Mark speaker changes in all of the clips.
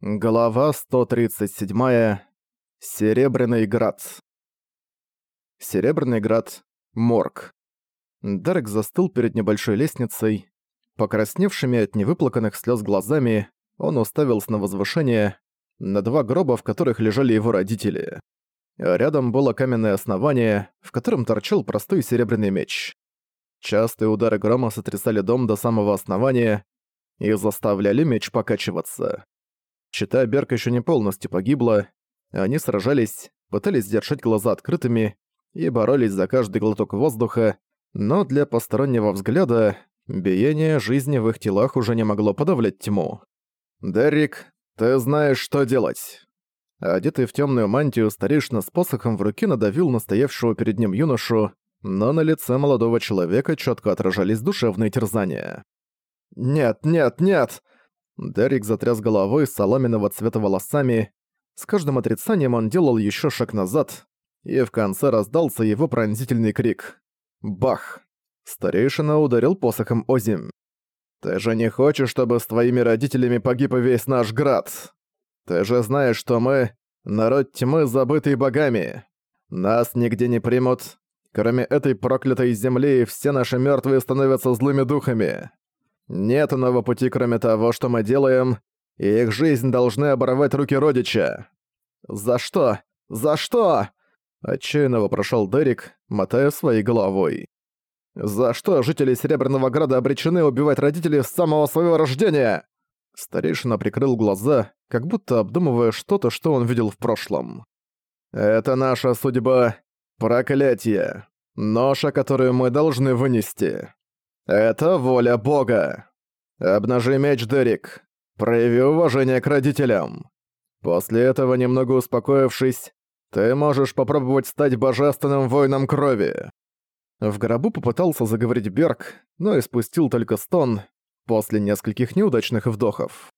Speaker 1: Глава 137. Серебряный град. Серебряный град. Морг. Дарек застыл перед небольшой лестницей. Покрасневшими от невыплаканных слез глазами, он уставился на возвышение, на два гроба, в которых лежали его родители. Рядом было каменное основание, в котором торчал простой серебряный меч. Частые удары грома сотрясали дом до самого основания и заставляли меч покачиваться. Чита Берка еще не полностью погибла. Они сражались, пытались держать глаза открытыми и боролись за каждый глоток воздуха, но для постороннего взгляда биение жизни в их телах уже не могло подавлять тьму. «Деррик, ты знаешь, что делать!» Одетый в темную мантию, старейшина с посохом в руке надавил на стоявшего перед ним юношу, но на лице молодого человека четко отражались душевные терзания. «Нет, нет, нет!» Дерек затряс головой с соломенного цвета волосами. С каждым отрицанием он делал еще шаг назад, и в конце раздался его пронзительный крик. Бах! Старейшина ударил посохом Озим. «Ты же не хочешь, чтобы с твоими родителями погиб весь наш град? Ты же знаешь, что мы — народ тьмы, забытый богами. Нас нигде не примут. Кроме этой проклятой земли, все наши мертвые становятся злыми духами. Нет иного пути, кроме того, что мы делаем, и их жизнь должны оборвать руки родича. За что? За что? Отчаянно вопрошал Дерек, мотая своей головой. За что жители Серебряного Града обречены убивать родителей с самого своего рождения? Старейшина прикрыл глаза, как будто обдумывая что-то, что он видел в прошлом. «Это наша судьба. Проклятие. Ноша, которую мы должны вынести. «Это воля Бога! Обнажи меч, Дерек! Прояви уважение к родителям! После этого, немного успокоившись, ты можешь попробовать стать божественным воином крови!» В гробу попытался заговорить Берг, но испустил только стон после нескольких неудачных вдохов.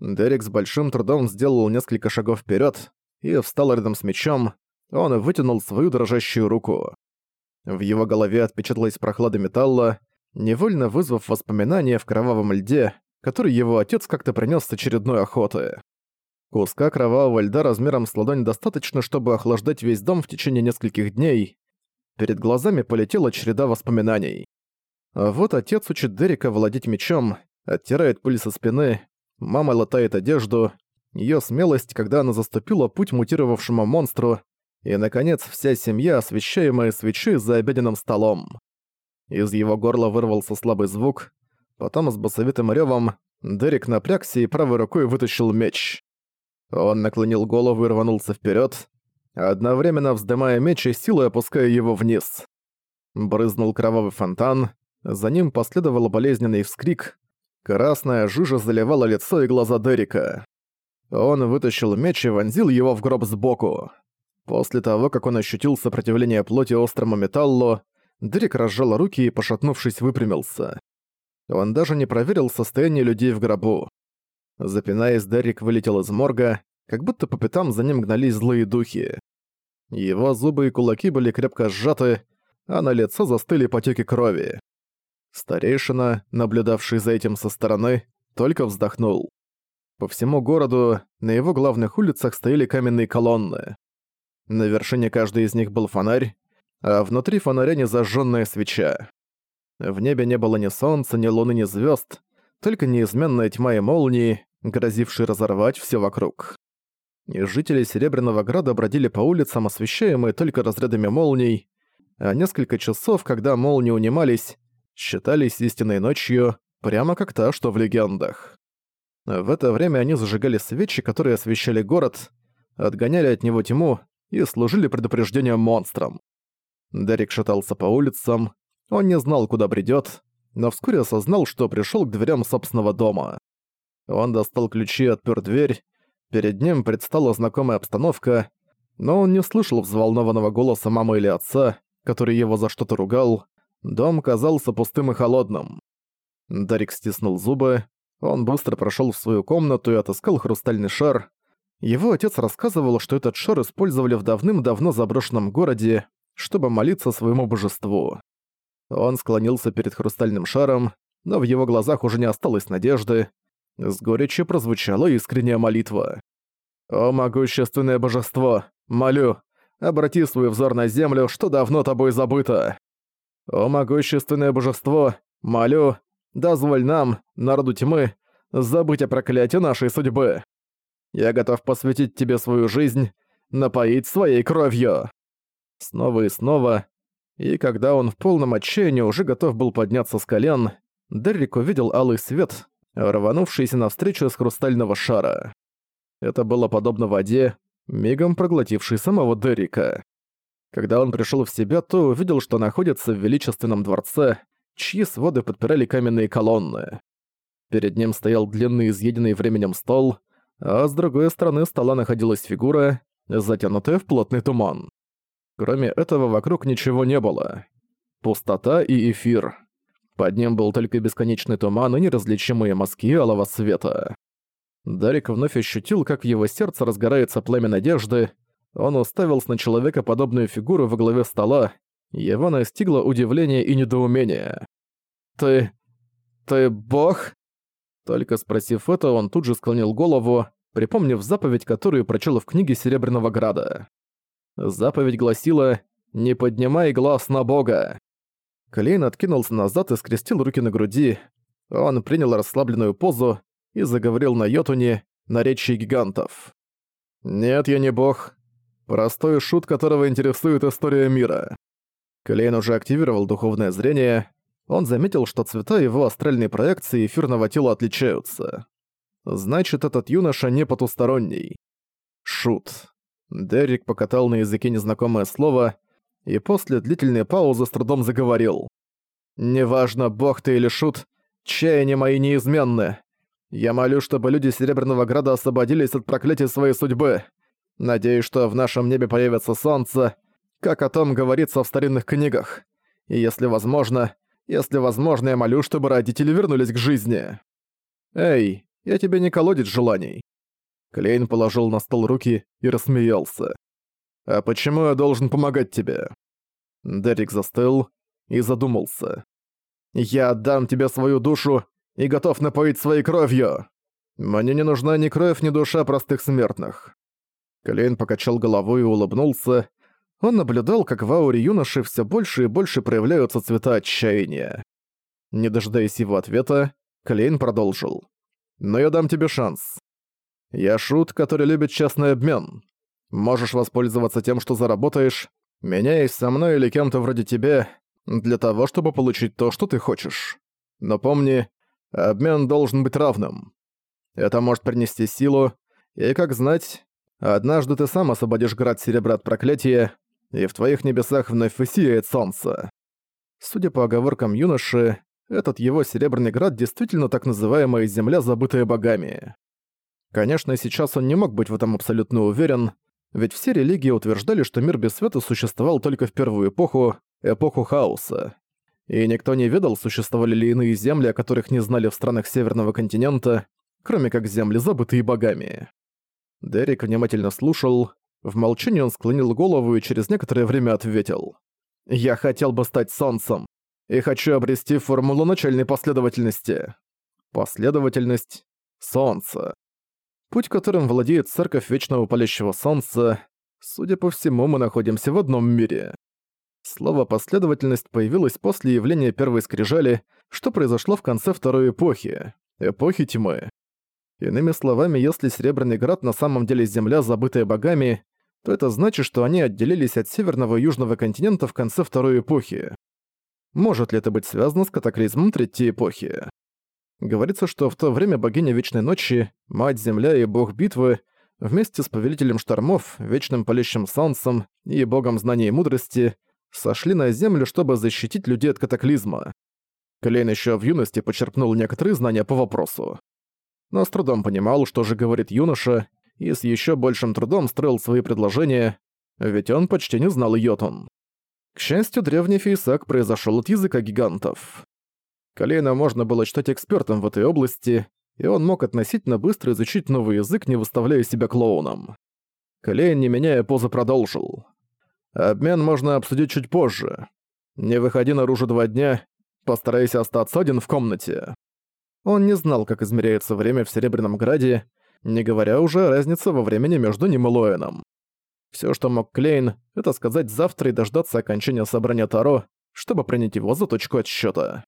Speaker 1: Дерек с большим трудом сделал несколько шагов вперед и встал рядом с мечом, он вытянул свою дрожащую руку. В его голове отпечаталась прохлада металла, невольно вызвав воспоминания в кровавом льде, который его отец как-то принес с очередной охоты. Куска кровавого льда размером с ладонь достаточно, чтобы охлаждать весь дом в течение нескольких дней. Перед глазами полетела череда воспоминаний. А вот отец учит Дерека владеть мечом, оттирает пыль со спины, мама латает одежду, ее смелость, когда она заступила путь мутировавшему монстру, и, наконец, вся семья, освещаемая свечой за обеденным столом. Из его горла вырвался слабый звук. Потом с басовитым рёвом Дерек напрягся и правой рукой вытащил меч. Он наклонил голову и рванулся вперед, одновременно вздымая меч и силой опуская его вниз. Брызнул кровавый фонтан, за ним последовал болезненный вскрик. Красная жижа заливала лицо и глаза Дерека. Он вытащил меч и вонзил его в гроб сбоку. После того, как он ощутил сопротивление плоти острому металлу, Дрик разжал руки и, пошатнувшись, выпрямился. Он даже не проверил состояние людей в гробу. Запинаясь, Дерек вылетел из морга, как будто по пятам за ним гнались злые духи. Его зубы и кулаки были крепко сжаты, а на лицо застыли потеки крови. Старейшина, наблюдавший за этим со стороны, только вздохнул. По всему городу на его главных улицах стояли каменные колонны. На вершине каждой из них был фонарь, а внутри фонаря незажжённая свеча. В небе не было ни солнца, ни луны, ни звёзд, только неизменная тьма и молнии, грозившие разорвать всё вокруг. И жители Серебряного Града бродили по улицам, освещаемые только разрядами молний, а несколько часов, когда молнии унимались, считались истинной ночью, прямо как та, что в легендах. В это время они зажигали свечи, которые освещали город, отгоняли от него тьму и служили предупреждением монстрам. Дерек шатался по улицам, он не знал, куда бредет, но вскоре осознал, что пришел к дверям собственного дома. Он достал ключи и отпер дверь, перед ним предстала знакомая обстановка, но он не слышал взволнованного голоса мамы или отца, который его за что-то ругал. Дом казался пустым и холодным. Дарик стиснул зубы, он быстро прошел в свою комнату и отыскал хрустальный шар. Его отец рассказывал, что этот шар использовали в давным-давно заброшенном городе, чтобы молиться своему божеству. Он склонился перед хрустальным шаром, но в его глазах уже не осталось надежды. С горечью прозвучала искренняя молитва. «О могущественное божество, молю, обрати свой взор на землю, что давно тобой забыто. О могущественное божество, молю, дозволь нам, народу тьмы, забыть о проклятии нашей судьбы. Я готов посвятить тебе свою жизнь, напоить своей кровью». Снова и снова, и когда он в полном отчаянии уже готов был подняться с колен, Деррик увидел алый свет, рванувшийся навстречу с хрустального шара. Это было подобно воде, мигом проглотившей самого Деррика. Когда он пришел в себя, то увидел, что находится в величественном дворце, чьи своды подпирали каменные колонны. Перед ним стоял длинный изъеденный временем стол, а с другой стороны стола находилась фигура, затянутая в плотный туман. Кроме этого, вокруг ничего не было. Пустота и эфир. Под ним был только бесконечный туман и неразличимые мазки алого света. Дарик вновь ощутил, как в его сердце разгорается пламя надежды. Он уставился на человекоподобную фигуру во главе стола. Его настигло удивление и недоумение. «Ты... ты бог?» Только спросив это, он тут же склонил голову, припомнив заповедь, которую прочел в книге Серебряного Града. Заповедь гласила «Не поднимай глаз на Бога». Клейн откинулся назад и скрестил руки на груди. Он принял расслабленную позу и заговорил на йотуне, на речи гигантов. «Нет, я не бог. Простой шут, которого интересует история мира». Клейн уже активировал духовное зрение. Он заметил, что цвета его астральной проекции эфирного тела отличаются. Значит, этот юноша не потусторонний. Шут. Дерек покатал на языке незнакомое слово и после длительной паузы с трудом заговорил. «Неважно, бог ты или шут, чаяния мои неизменны. Я молю, чтобы люди Серебряного Града освободились от проклятия своей судьбы. Надеюсь, что в нашем небе появится солнце, как о том говорится в старинных книгах. И если возможно, если возможно, я молю, чтобы родители вернулись к жизни. Эй, я тебе не колодец желаний. Клейн положил на стол руки и рассмеялся. «А почему я должен помогать тебе?» Дерек застыл и задумался. «Я отдам тебе свою душу и готов напоить своей кровью. Мне не нужна ни кровь, ни душа простых смертных». Клейн покачал головой и улыбнулся. Он наблюдал, как в ауре юноши все больше и больше проявляются цвета отчаяния. Не дожидаясь его ответа, Клейн продолжил. «Но я дам тебе шанс. Я шут, который любит честный обмен. Можешь воспользоваться тем, что заработаешь, меняясь со мной или кем-то вроде тебя, для того, чтобы получить то, что ты хочешь. Но помни, обмен должен быть равным. Это может принести силу, и, как знать, однажды ты сам освободишь град серебра от проклятия, и в твоих небесах вновь высияет солнце. Судя по оговоркам юноши, этот его серебряный град действительно так называемая земля, забытая богами. Конечно, сейчас он не мог быть в этом абсолютно уверен, ведь все религии утверждали, что мир без света существовал только в первую эпоху, эпоху хаоса. И никто не ведал, существовали ли иные земли, о которых не знали в странах Северного континента, кроме как земли, забытые богами. Дерек внимательно слушал, в молчании он склонил голову и через некоторое время ответил. «Я хотел бы стать солнцем, и хочу обрести формулу начальной последовательности. Последовательность — солнце. Путь, которым владеет Церковь Вечного Палящего Солнца, судя по всему, мы находимся в одном мире. Слово «последовательность» появилось после явления Первой Скрижали, что произошло в конце Второй Эпохи, Эпохи Тьмы. Иными словами, если Серебряный Град на самом деле Земля, забытая богами, то это значит, что они отделились от Северного и Южного континента в конце Второй Эпохи. Может ли это быть связано с катаклизмом Третьей Эпохи? Говорится, что в то время богиня Вечной Ночи, Мать-Земля и Бог Битвы вместе с Повелителем Штормов, Вечным Палящим Солнцем и Богом Знания и Мудрости сошли на Землю, чтобы защитить людей от катаклизма. Клейн еще в юности почерпнул некоторые знания по вопросу. Но с трудом понимал, что же говорит юноша, и с еще большим трудом строил свои предложения, ведь он почти не знал Йотун. К счастью, древний Фейсак произошел от языка гигантов. Калейна можно было считать экспертом в этой области, и он мог относительно быстро изучить новый язык, не выставляя себя клоуном. Калейн, не меняя позы, продолжил. «Обмен можно обсудить чуть позже. Не выходи наружу два дня, постарайся остаться один в комнате». Он не знал, как измеряется время в Серебряном Граде, не говоря уже о разнице во времени между ним и Лоэном. Всё, что мог Клейн, это сказать завтра и дождаться окончания собрания Таро, чтобы принять его за точку отсчёта.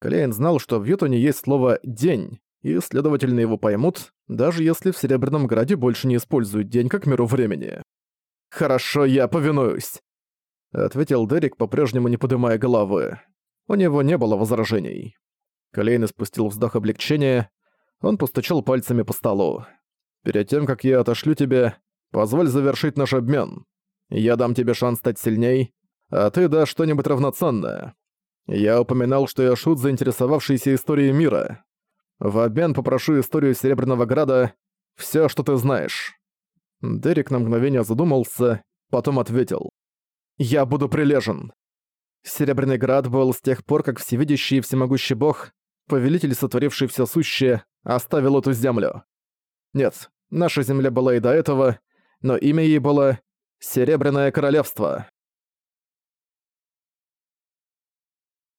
Speaker 1: Клейн знал, что в Ютоне есть слово «день», и, следовательно, его поймут, даже если в Серебряном Граде больше не используют день как меру времени. «Хорошо, я повинуюсь», — ответил Дерек, по-прежнему не поднимая головы. У него не было возражений. Клейн испустил вздох облегчения, он постучал пальцами по столу. «Перед тем, как я отошлю тебя, позволь завершить наш обмен. Я дам тебе шанс стать сильней, а ты дашь что-нибудь равноценное. Я упоминал, что я шут, заинтересовавшийся историей мира. В обмен попрошу историю Серебряного Града, все, что ты знаешь». Дерек на мгновение задумался, потом ответил. «Я буду прилежен». Серебряный Град был с тех пор, как всевидящий и всемогущий бог, повелитель, сотворивший все сущее, оставил эту землю. Нет, наша земля была и до этого, но имя ей было Серебряное Королевство.